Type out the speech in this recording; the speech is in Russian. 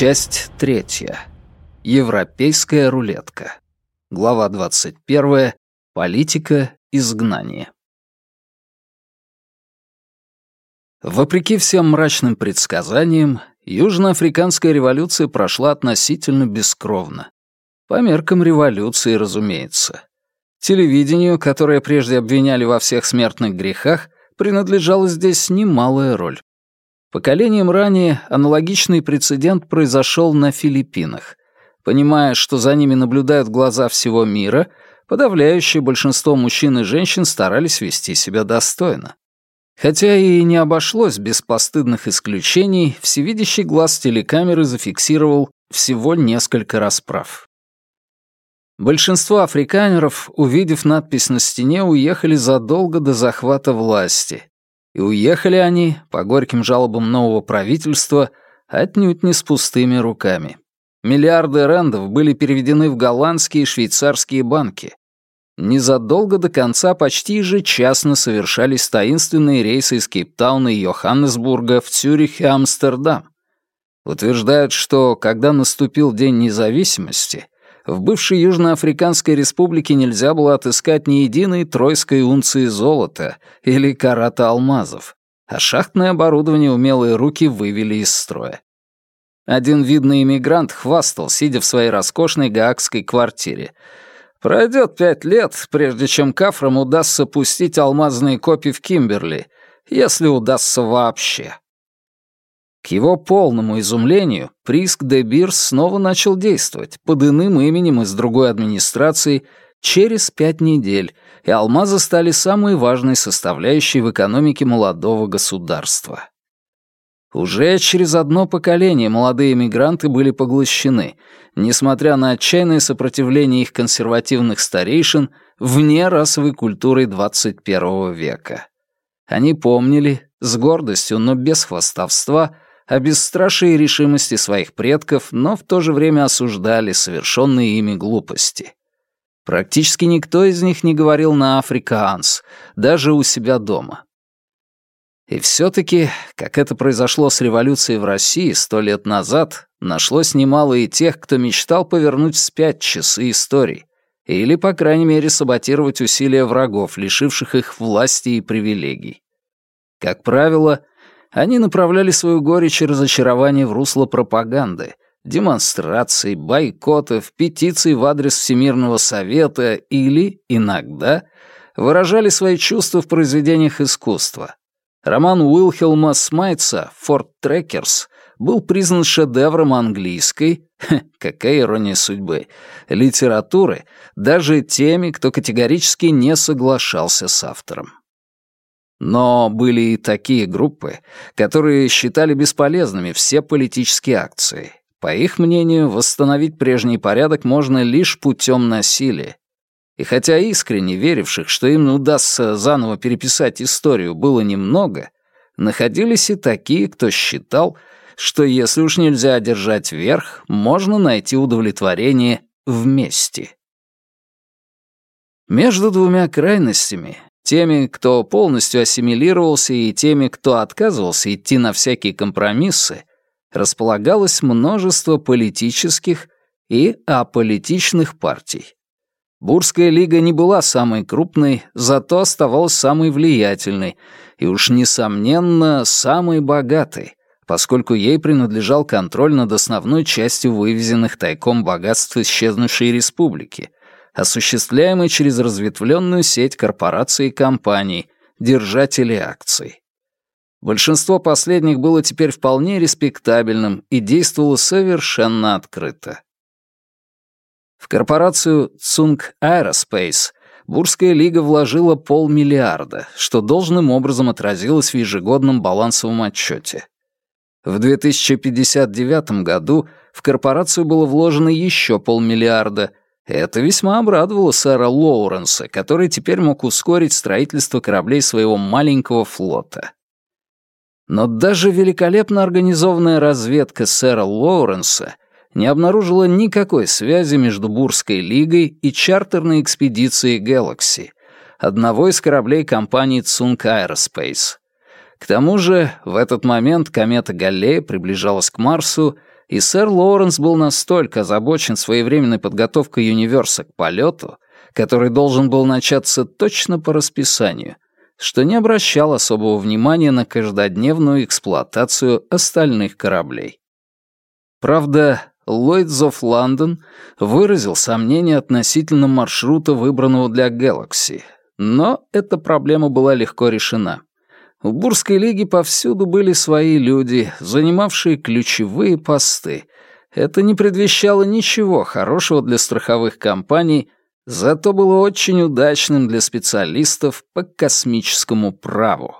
Часть третья. Европейская рулетка. Глава 21. Политика изгнания. Вопреки всем мрачным предсказаниям, Южноафриканская революция прошла относительно бескровно. По меркам революции, разумеется. Телевидению, которое прежде обвиняли во всех смертных грехах, принадлежала здесь немалая роль. Поколением ранее аналогичный прецедент произошел на Филиппинах. Понимая, что за ними наблюдают глаза всего мира, подавляющее большинство мужчин и женщин старались вести себя достойно. Хотя и не обошлось без постыдных исключений, всевидящий глаз телекамеры зафиксировал всего несколько расправ. Большинство африканеров, увидев надпись на стене, уехали задолго до захвата власти, и уехали они, по горьким жалобам нового правительства, отнюдь не с пустыми руками. Миллиарды рендов были переведены в голландские и швейцарские банки. Незадолго до конца почти ежечасно совершались таинственные рейсы из Кейптауна и Йоханнесбурга в Цюрих и Амстердам. Утверждают, что когда наступил День независимости, в бывшей Южноафриканской республике нельзя было отыскать ни единой тройской унции золота или карата алмазов, а шахтное оборудование умелые руки вывели из строя. Один видный иммигрант хвастал, сидя в своей роскошной гаагской квартире. «Пройдет пять лет, прежде чем кафрам удастся пустить алмазные копии в Кимберли, если удастся вообще». К его полному изумлению, Приск де Бирс снова начал действовать под иным именем из другой администрации через пять недель, и алмазы стали самой важной составляющей в экономике молодого государства. Уже через одно поколение молодые мигранты были поглощены, несмотря на отчаянное сопротивление их консервативных старейшин вне расовой культуры 21 века. Они помнили, с гордостью, но без хвастовства, о бесстрашии решимости своих предков, но в то же время осуждали совершенные ими глупости. Практически никто из них не говорил на африкаанс, даже у себя дома. И все-таки, как это произошло с революцией в России сто лет назад, нашлось немало и тех, кто мечтал повернуть вспять часы истории, или, по крайней мере, саботировать усилия врагов, лишивших их власти и привилегий. Как правило, они направляли свою горечь и разочарование в русло пропаганды, демонстраций, бойкотов, петиций в адрес Всемирного Совета или, иногда, выражали свои чувства в произведениях искусства, Роман Уилхелма Смайтса «Форт Трекерс» был признан шедевром английской, какая ирония судьбы, литературы, даже теми, кто категорически не соглашался с автором. Но были и такие группы, которые считали бесполезными все политические акции. По их мнению, восстановить прежний порядок можно лишь путем насилия, и хотя искренне веривших, что им удастся заново переписать историю, было немного, находились и такие, кто считал, что если уж нельзя одержать верх, можно найти удовлетворение вместе. Между двумя крайностями, теми, кто полностью ассимилировался, и теми, кто отказывался идти на всякие компромиссы, располагалось множество политических и аполитичных партий. Бурская лига не была самой крупной, зато оставалась самой влиятельной и уж, несомненно, самой богатой, поскольку ей принадлежал контроль над основной частью вывезенных тайком богатств исчезнувшей республики, осуществляемой через разветвленную сеть корпораций и компаний, держателей акций. Большинство последних было теперь вполне респектабельным и действовало совершенно открыто. В корпорацию Tsung Aerospace Бурская лига вложила полмиллиарда, что должным образом отразилось в ежегодном балансовом отчете. В 2059 году в корпорацию было вложено еще полмиллиарда. Это весьма обрадовало сэра Лоуренса, который теперь мог ускорить строительство кораблей своего маленького флота. Но даже великолепно организованная разведка сэра Лоуренса не обнаружила никакой связи между Бурской лигой и чартерной экспедицией Galaxy, одного из кораблей компании Tsung Aerospace. К тому же, в этот момент комета Галлея приближалась к Марсу, И сэр Лоуренс был настолько озабочен своевременной подготовкой Юниверса к полету, который должен был начаться точно по расписанию, что не обращал особого внимания на каждодневную эксплуатацию остальных кораблей. Правда, Lloyds of London выразил сомнения относительно маршрута, выбранного для Galaxy, но эта проблема была легко решена. В Бурской лиге повсюду были свои люди, занимавшие ключевые посты. Это не предвещало ничего хорошего для страховых компаний, зато было очень удачным для специалистов по космическому праву.